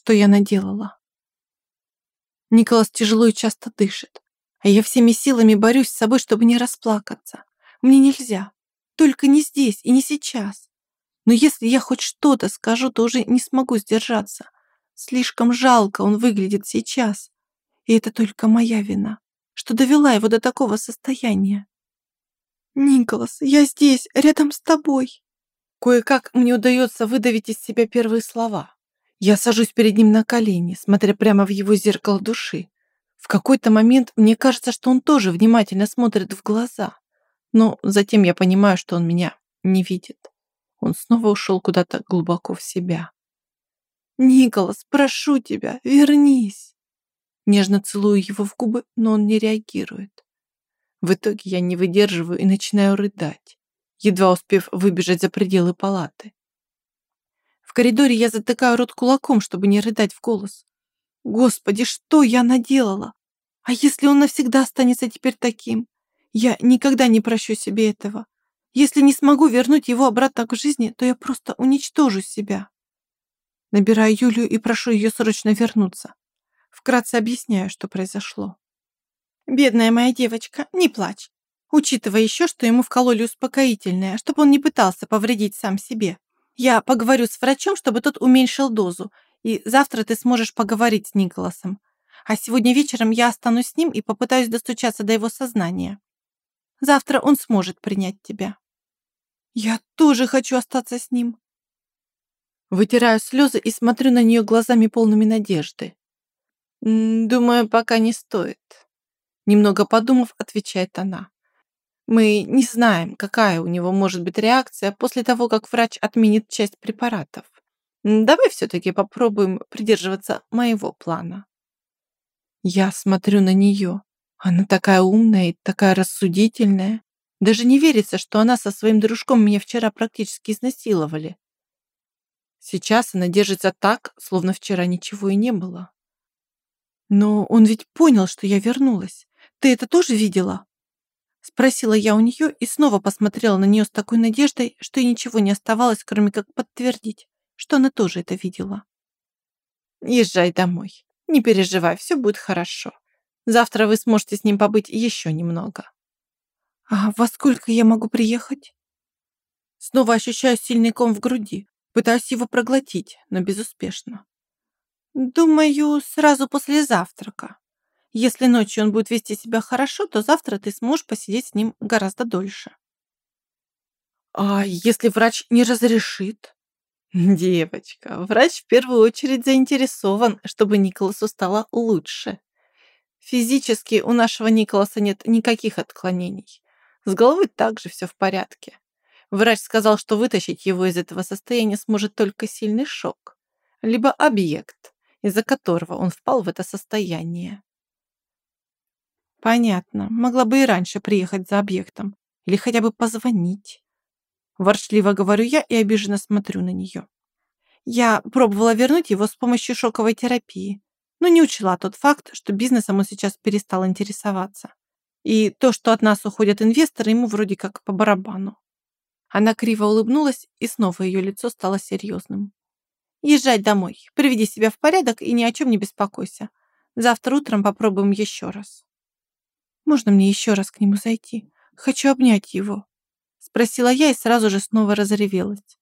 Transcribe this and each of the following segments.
что я наделала. Николас тяжело и часто дышит, а я всеми силами борюсь с собой, чтобы не расплакаться. Мне нельзя. Только не здесь и не сейчас. Но если я хоть что-то скажу, то уже не смогу сдержаться. Слишком жалко он выглядит сейчас. И это только моя вина, что довела его до такого состояния. «Николас, я здесь, рядом с тобой!» Кое-как мне удается выдавить из себя первые слова. Я сажусь перед ним на колени, смотря прямо в его зеркало души. В какой-то момент мне кажется, что он тоже внимательно смотрит в глаза. Но затем я понимаю, что он меня не видит. Он снова ушел куда-то глубоко в себя. «Николас, прошу тебя, вернись!» Нежно целую его в губы, но он не реагирует. В итоге я не выдерживаю и начинаю рыдать, едва успев выбежать за пределы палаты. В коридоре я затыкаю рот кулаком, чтобы не рыдать в голос. Господи, что я наделала? А если он навсегда останется теперь таким? Я никогда не прощу себе этого. Если не смогу вернуть его обратно к жизни, то я просто уничтожу себя. Набираю Юлию и прошу ее срочно вернуться. Вкратце объясняю, что произошло. Бедная моя девочка, не плачь. Учитывая еще, что ему вкололи успокоительное, чтобы он не пытался повредить сам себе. Я поговорю с врачом, чтобы тот уменьшил дозу, и завтра ты сможешь поговорить с Николасом. А сегодня вечером я останусь с ним и попытаюсь достучаться до его сознания. Завтра он сможет принять тебя. Я тоже хочу остаться с ним. Вытираю слезы и смотрю на нее глазами полными надежды. Думаю, пока не стоит. Немного подумав, отвечает она. Мы не знаем, какая у него может быть реакция после того, как врач отменит часть препаратов. Давай все-таки попробуем придерживаться моего плана. Я смотрю на нее. Она такая умная и такая рассудительная. Даже не верится, что она со своим дружком меня вчера практически изнасиловали. Сейчас она держится так, словно вчера ничего и не было. Но он ведь понял, что я вернулась. Ты это тоже видела? Спросила я у нее и снова посмотрела на нее с такой надеждой, что и ничего не оставалось, кроме как подтвердить, что она тоже это видела. Езжай домой. Не переживай, все будет хорошо. Завтра вы сможете с ним побыть еще немного. А во сколько я могу приехать? Снова ощущаю сильный ком в груди. Пытаюсь его проглотить, но безуспешно. Думаю, сразу после завтрака. Если ночью он будет вести себя хорошо, то завтра ты сможешь посидеть с ним гораздо дольше. А если врач не разрешит? Девочка, врач в первую очередь заинтересован, чтобы Николасу стало лучше. Физически у нашего Николаса нет никаких отклонений. С головой также все в порядке. Врач сказал, что вытащить его из этого состояния сможет только сильный шок, либо объект, из-за которого он впал в это состояние. Понятно. Могла бы и раньше приехать за объектом. Или хотя бы позвонить. Ворчливо говорю я и обиженно смотрю на нее. Я пробовала вернуть его с помощью шоковой терапии, но не учла тот факт, что бизнесом он сейчас перестал интересоваться. И то, что от нас уходят инвесторы, ему вроде как по барабану. Она криво улыбнулась, и снова ее лицо стало серьезным. «Езжай домой, приведи себя в порядок и ни о чем не беспокойся. Завтра утром попробуем еще раз». Можно мне еще раз к нему зайти? Хочу обнять его. Спросила я и сразу же снова разревелась.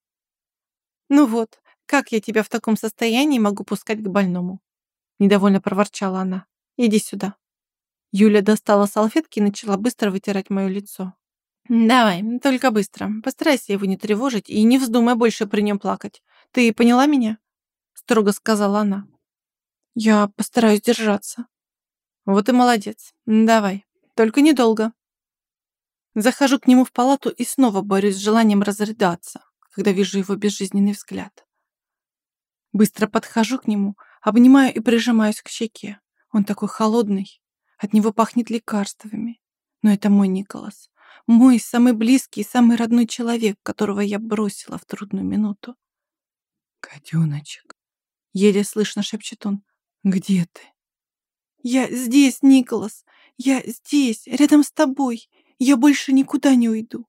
Ну вот, как я тебя в таком состоянии могу пускать к больному? Недовольно проворчала она. Иди сюда. Юля достала салфетки и начала быстро вытирать мое лицо. «Давай, только быстро. Постарайся его не тревожить и не вздумай больше при нем плакать. Ты поняла меня?» Строго сказала она. «Я постараюсь держаться». «Вот и молодец. Давай, только недолго. Захожу к нему в палату и снова борюсь с желанием разрыдаться, когда вижу его безжизненный взгляд. Быстро подхожу к нему, обнимаю и прижимаюсь к щеке. Он такой холодный, от него пахнет лекарствами. Но это мой Николас, мой самый близкий и самый родной человек, которого я бросила в трудную минуту. «Котеночек», — еле слышно шепчет он, — «где ты?» «Я здесь, Николас. Я здесь, рядом с тобой. Я больше никуда не уйду.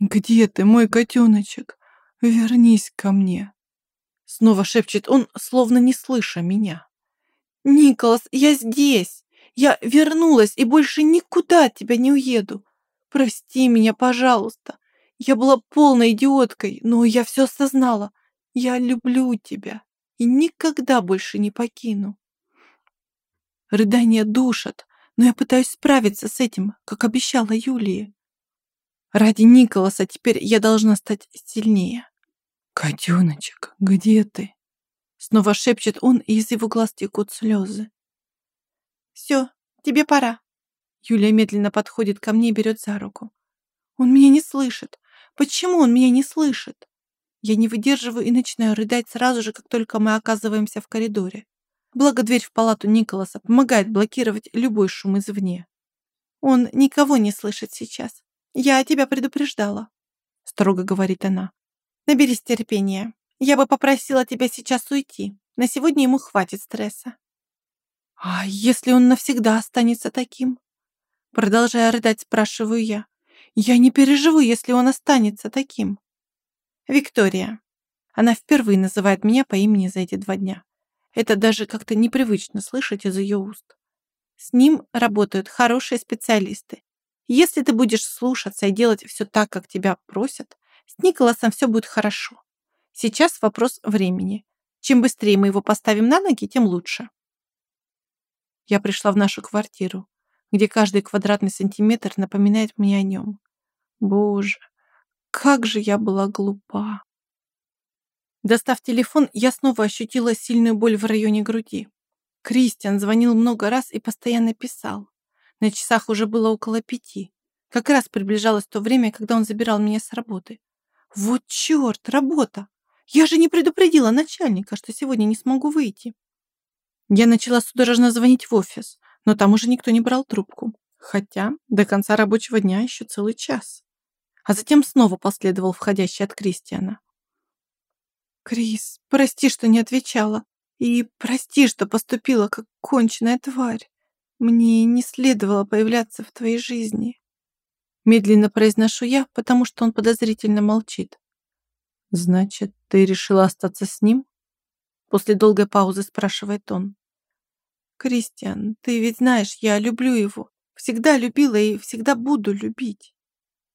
Где ты, мой котеночек? Вернись ко мне. Снова шепчет он, словно не слыша меня. «Николас, я здесь! Я вернулась и больше никуда от тебя не уеду! Прости меня, пожалуйста! Я была полной идиоткой, но я все осознала. Я люблю тебя и никогда больше не покину!» Рыдания душат, но я пытаюсь справиться с этим, как обещала Юлии. Ради Николаса теперь я должна стать сильнее. «Котеночек, где ты?» Снова шепчет он, и из его глаз текут слезы. «Все, тебе пора». Юлия медленно подходит ко мне и берет за руку. «Он меня не слышит. Почему он меня не слышит?» Я не выдерживаю и начинаю рыдать сразу же, как только мы оказываемся в коридоре. Благо дверь в палату Николаса помогает блокировать любой шум извне. «Он никого не слышит сейчас. Я тебя предупреждала», — строго говорит она. Наберись терпения. Я бы попросила тебя сейчас уйти. На сегодня ему хватит стресса. А если он навсегда останется таким? Продолжая рыдать, спрашиваю я. Я не переживу, если он останется таким. Виктория. Она впервые называет меня по имени за эти два дня. Это даже как-то непривычно слышать из ее уст. С ним работают хорошие специалисты. Если ты будешь слушаться и делать все так, как тебя просят, с Николасом все будет хорошо. Сейчас вопрос времени. Чем быстрее мы его поставим на ноги, тем лучше. Я пришла в нашу квартиру, где каждый квадратный сантиметр напоминает мне о нем. Боже, как же я была глупа. Достав телефон, я снова ощутила сильную боль в районе груди. Кристиан звонил много раз и постоянно писал. На часах уже было около пяти. Как раз приближалось то время, когда он забирал меня с работы. Вот черт, работа! Я же не предупредила начальника, что сегодня не смогу выйти. Я начала судорожно звонить в офис, но там уже никто не брал трубку. Хотя до конца рабочего дня еще целый час. А затем снова последовал входящий от Кристиана. «Крис, прости, что не отвечала. И прости, что поступила как конченая тварь. Мне не следовало появляться в твоей жизни. Медленно произношу я, потому что он подозрительно молчит. «Значит, ты решила остаться с ним?» После долгой паузы спрашивает он. «Кристиан, ты ведь знаешь, я люблю его. Всегда любила и всегда буду любить.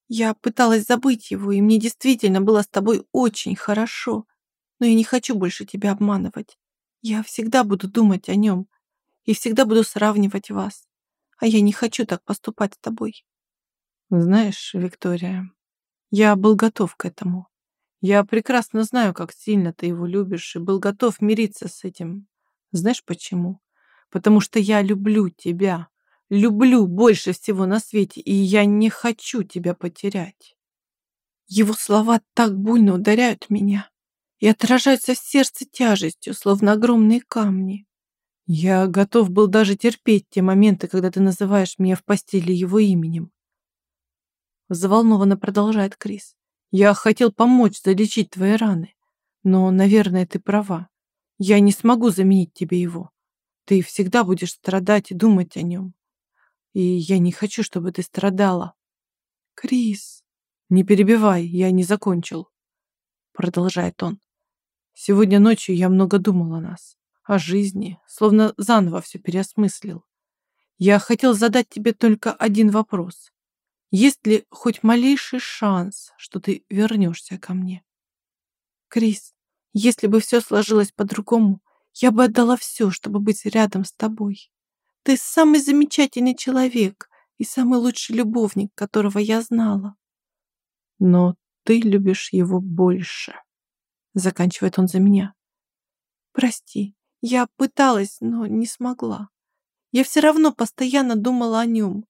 Я пыталась забыть его, и мне действительно было с тобой очень хорошо. Но я не хочу больше тебя обманывать. Я всегда буду думать о нем и всегда буду сравнивать вас. А я не хочу так поступать с тобой. Знаешь, Виктория, я был готов к этому. Я прекрасно знаю, как сильно ты его любишь, и был готов мириться с этим. Знаешь почему? Потому что я люблю тебя. Люблю больше всего на свете, и я не хочу тебя потерять. Его слова так больно ударяют меня и отражаются в сердце тяжестью, словно огромные камни. Я готов был даже терпеть те моменты, когда ты называешь меня в постели его именем. Заволнованно продолжает Крис. Я хотел помочь залечить твои раны. Но, наверное, ты права. Я не смогу заменить тебе его. Ты всегда будешь страдать и думать о нем. И я не хочу, чтобы ты страдала. Крис, не перебивай, я не закончил. Продолжает он. Сегодня ночью я много думал о нас, о жизни, словно заново все переосмыслил. Я хотел задать тебе только один вопрос. Есть ли хоть малейший шанс, что ты вернешься ко мне? Крис, если бы все сложилось по-другому, я бы отдала все, чтобы быть рядом с тобой. Ты самый замечательный человек и самый лучший любовник, которого я знала. Но ты любишь его больше. Заканчивает он за меня. Прости, я пыталась, но не смогла. Я все равно постоянно думала о нем,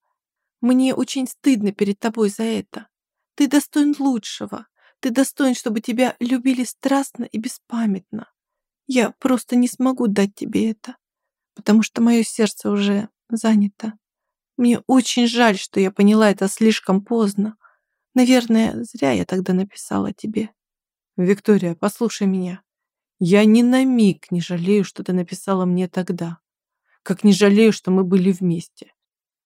мне очень стыдно перед тобой за это. Ты достоин лучшего. Ты достоин, чтобы тебя любили страстно и беспамятно. Я просто не смогу дать тебе это, потому что мое сердце уже занято. Мне очень жаль, что я поняла это слишком поздно. Наверное, зря я тогда написала тебе. Виктория, послушай меня. Я ни на миг не жалею, что ты написала мне тогда. Как не жалею, что мы были вместе.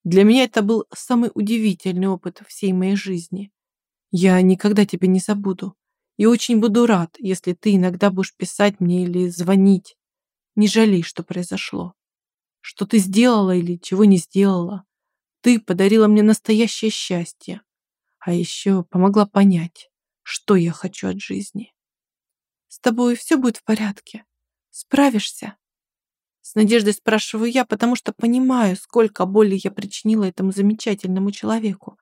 Для меня это был самый удивительный опыт всей моей жизни. Я никогда тебя не забуду. И очень буду рад, если ты иногда будешь писать мне или звонить. Не жалей, что произошло. Что ты сделала или чего не сделала. Ты подарила мне настоящее счастье. А еще помогла понять, что я хочу от жизни. С тобой все будет в порядке. Справишься? С надеждой спрашиваю я, потому что понимаю, сколько боли я причинила этому замечательному человеку.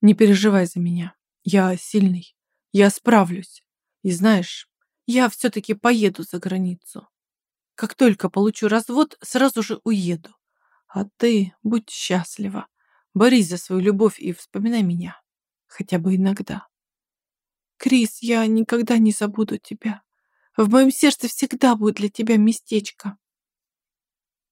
Не переживай за меня. Я сильный. Я справлюсь. И знаешь, я все-таки поеду за границу. Как только получу развод, сразу же уеду. А ты будь счастлива. Борись за свою любовь и вспоминай меня. Хотя бы иногда. Крис, я никогда не забуду тебя. В моем сердце всегда будет для тебя местечко.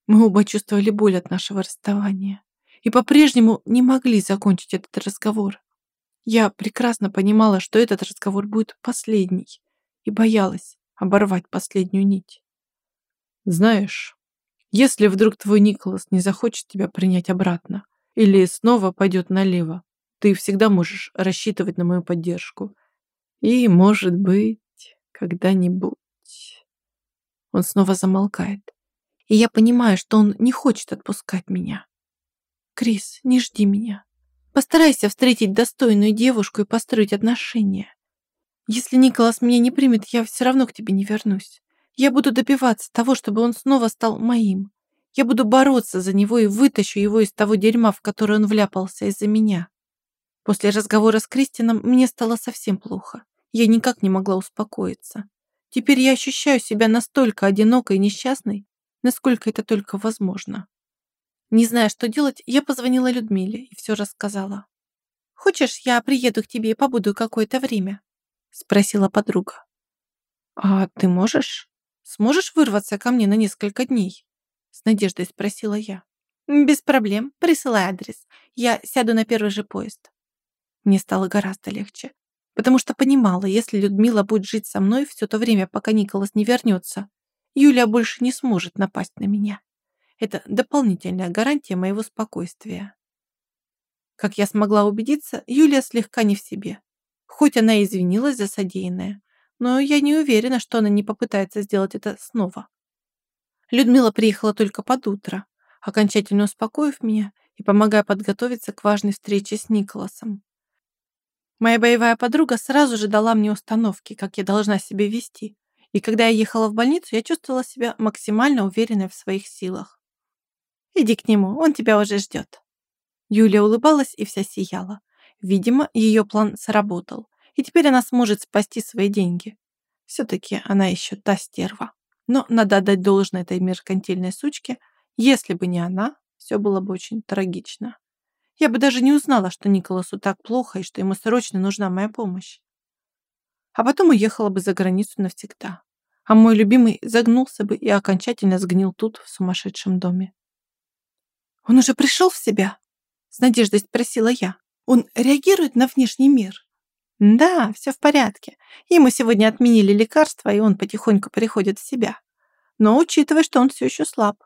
Мы оба чувствовали боль от нашего расставания и по-прежнему не могли закончить этот разговор. Я прекрасно понимала, что этот разговор будет последний, и боялась оборвать последнюю нить. Знаешь, если вдруг твой Николас не захочет тебя принять обратно или снова пойдет налево, ты всегда можешь рассчитывать на мою поддержку. И, может быть, когда-нибудь... Он снова замолкает и я понимаю, что он не хочет отпускать меня. Крис, не жди меня. Постарайся встретить достойную девушку и построить отношения. Если Николас меня не примет, я все равно к тебе не вернусь. Я буду добиваться того, чтобы он снова стал моим. Я буду бороться за него и вытащу его из того дерьма, в которое он вляпался из-за меня. После разговора с Кристином мне стало совсем плохо. Я никак не могла успокоиться. Теперь я ощущаю себя настолько одинокой и несчастной, насколько это только возможно. Не зная, что делать, я позвонила Людмиле и все рассказала. «Хочешь, я приеду к тебе и побуду какое-то время?» спросила подруга. «А ты можешь? Сможешь вырваться ко мне на несколько дней?» с надеждой спросила я. «Без проблем, присылай адрес. Я сяду на первый же поезд». Мне стало гораздо легче, потому что понимала, если Людмила будет жить со мной все то время, пока Николас не вернется, Юлия больше не сможет напасть на меня. Это дополнительная гарантия моего спокойствия. Как я смогла убедиться, Юлия слегка не в себе. Хоть она и извинилась за содеянное, но я не уверена, что она не попытается сделать это снова. Людмила приехала только под утро, окончательно успокоив меня и помогая подготовиться к важной встрече с Николасом. Моя боевая подруга сразу же дала мне установки, как я должна себя вести, и когда я ехала в больницу, я чувствовала себя максимально уверенной в своих силах. «Иди к нему, он тебя уже ждет». Юлия улыбалась и вся сияла. Видимо, ее план сработал, и теперь она сможет спасти свои деньги. Все-таки она еще та стерва. Но надо отдать должное этой меркантильной сучке. Если бы не она, все было бы очень трагично. Я бы даже не узнала, что Николасу так плохо и что ему срочно нужна моя помощь а потом уехала бы за границу навсегда. А мой любимый загнулся бы и окончательно сгнил тут, в сумасшедшем доме. «Он уже пришел в себя?» С надеждой спросила я. «Он реагирует на внешний мир?» «Да, все в порядке. Ему сегодня отменили лекарства, и он потихоньку приходит в себя. Но учитывая, что он все еще слаб».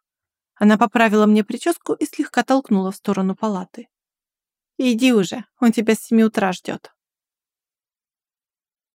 Она поправила мне прическу и слегка толкнула в сторону палаты. «Иди уже, он тебя с семи утра ждет».